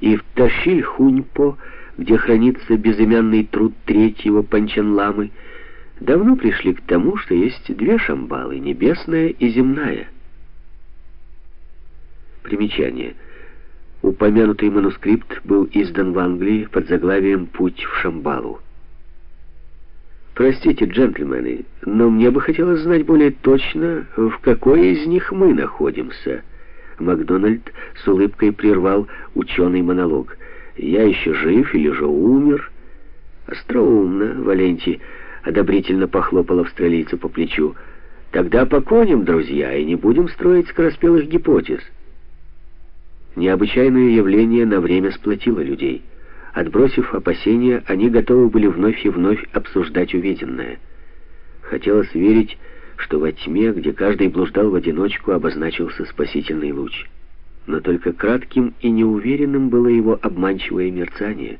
и в Ташиль-Хуньпо, где хранится безымянный труд третьего Панчанламы, давно пришли к тому, что есть две шамбалы, небесная и земная. Примечание. Упомянутый манускрипт был издан в Англии под заглавием «Путь в Шамбалу». Простите, джентльмены, но мне бы хотелось знать более точно, в какой из них мы находимся. Макдональд с улыбкой прервал ученый монолог. Я еще жив или же умер? Остроумно, Валентий одобрительно похлопал австралийца по плечу. Тогда поконим, друзья, и не будем строить скороспелых гипотез. Необычайное явление на время сплотило людей. Отбросив опасения, они готовы были вновь и вновь обсуждать увиденное. Хотелось верить, что во тьме, где каждый блуждал в одиночку, обозначился спасительный луч. Но только кратким и неуверенным было его обманчивое мерцание.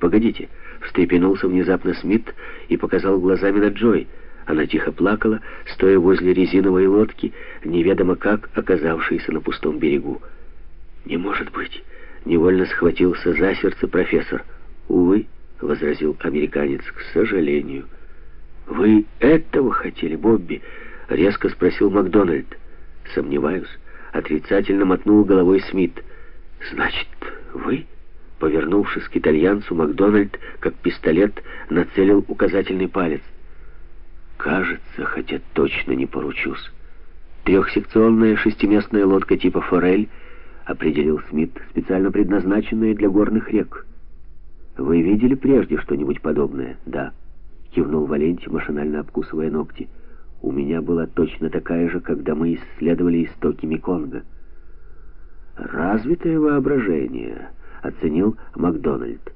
«Погодите!» — встрепенулся внезапно Смит и показал глазами на Джой. Она тихо плакала, стоя возле резиновой лодки, неведомо как оказавшейся на пустом берегу. «Не может быть!» Невольно схватился за сердце профессор. «Увы», — возразил американец, — «к сожалению». «Вы этого хотели, Бобби?» — резко спросил Макдональд. «Сомневаюсь». Отрицательно мотнул головой Смит. «Значит, вы?» Повернувшись к итальянцу, Макдональд, как пистолет, нацелил указательный палец. «Кажется, хотя точно не поручусь. Трехсекционная шестиместная лодка типа «Форель» определил Смит, специально предназначенные для горных рек. «Вы видели прежде что-нибудь подобное?» «Да», — кивнул Валентий, машинально обкусывая ногти. «У меня была точно такая же, когда мы исследовали истоки Меконга». «Развитое воображение», — оценил Макдональд.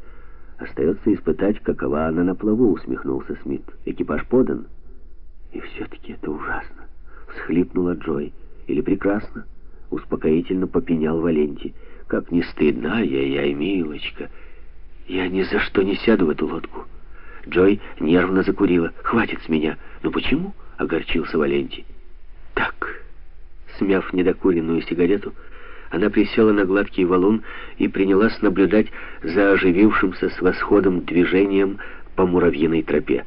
«Остается испытать, какова она на плаву», — усмехнулся Смит. «Экипаж подан». «И все-таки это ужасно», — всхлипнула Джой. «Или прекрасно?» успокоительно попенял Валентий. «Как не стыдно, я-яй, милочка! Я ни за что не сяду в эту лодку!» Джой нервно закурила. «Хватит с меня!» «Ну почему?» — огорчился Валентий. «Так!» Смяв недокуренную сигарету, она присела на гладкий валун и принялась наблюдать за оживившимся с восходом движением по муравьиной тропе.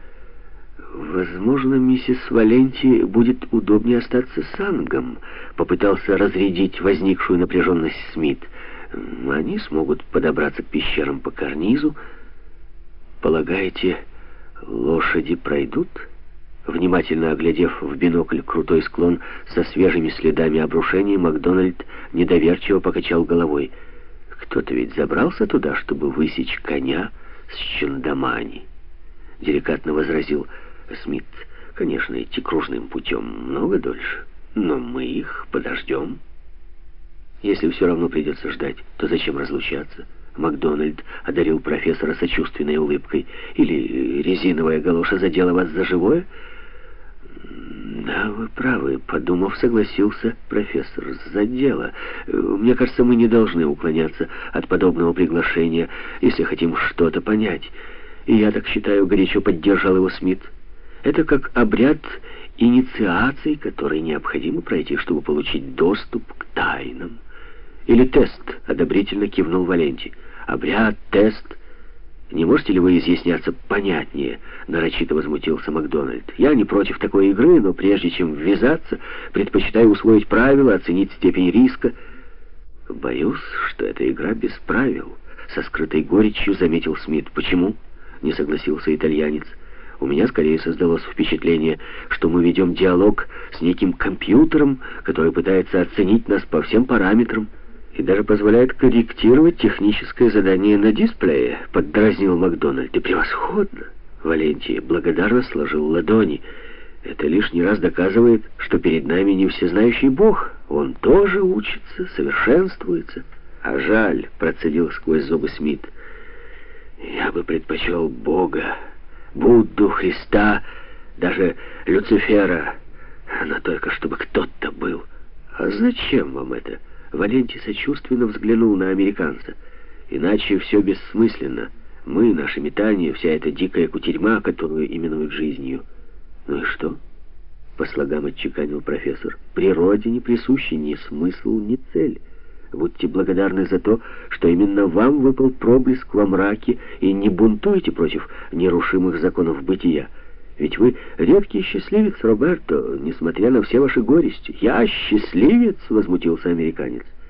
«Возможно, миссис Валенти будет удобнее остаться с Ангом», — попытался разрядить возникшую напряженность Смит. «Они смогут подобраться к пещерам по карнизу. Полагаете, лошади пройдут?» Внимательно оглядев в бинокль крутой склон со свежими следами обрушений, Макдональд недоверчиво покачал головой. «Кто-то ведь забрался туда, чтобы высечь коня с Чандамани», — деликатно возразил. Смит, конечно, идти кружным путем много дольше, но мы их подождем. Если все равно придется ждать, то зачем разлучаться? Макдональд одарил профессора сочувственной улыбкой. Или резиновая галоша задела вас за живое? Да, вы правы, подумав, согласился профессор. За дело. Мне кажется, мы не должны уклоняться от подобного приглашения, если хотим что-то понять. И я так считаю, горячо поддержал его Смит. Это как обряд инициации, который необходимо пройти, чтобы получить доступ к тайнам. Или тест, одобрительно кивнул Валентий. Обряд, тест. Не можете ли вы изъясняться понятнее? Нарочито возмутился Макдональд. Я не против такой игры, но прежде чем ввязаться, предпочитаю усвоить правила, оценить степень риска. Боюсь, что эта игра без правил. Со скрытой горечью заметил Смит. Почему? Не согласился итальянец. У меня скорее создалось впечатление, что мы ведем диалог с неким компьютером, который пытается оценить нас по всем параметрам и даже позволяет корректировать техническое задание на дисплее, поддразнил Макдональд. И превосходно! Валентий благодарно сложил ладони. Это лишний раз доказывает, что перед нами не всезнающий Бог. Он тоже учится, совершенствуется. А жаль, процедил сквозь зубы Смит. Я бы предпочел Бога Будду, Христа, даже Люцифера, но только чтобы кто-то был. А зачем вам это? Валентий сочувственно взглянул на американца. Иначе все бессмысленно. Мы, наши метания, вся эта дикая кутерьма, которую именуют жизнью. Ну и что? По слогам отчеканил профессор. Природе не присущи ни смысл, ни цель. Будьте благодарны за то, что именно вам выпал проблеск во мраке, и не бунтуйте против нерушимых законов бытия. Ведь вы редкий счастливец, Роберто, несмотря на все ваши горести. Я счастливец, возмутился американец.